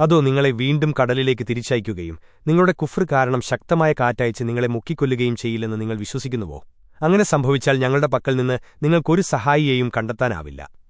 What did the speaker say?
അതോ നിങ്ങളെ വീണ്ടും കടലിലേക്ക് തിരിച്ചയക്കുകയും നിങ്ങളുടെ കുഫ്ർ കാരണം ശക്തമായ കാറ്റയച്ച് നിങ്ങളെ മുക്കിക്കൊല്ലുകയും ചെയ്യില്ലെന്ന് നിങ്ങൾ വിശ്വസിക്കുന്നുവോ? അങ്ങനെ സംഭവിച്ചാൽ ഞങ്ങളുടെ പക്കൽ നിന്ന് നിങ്ങൾക്കൊരു സഹായിയെയും കണ്ടെത്താനാവില്ല.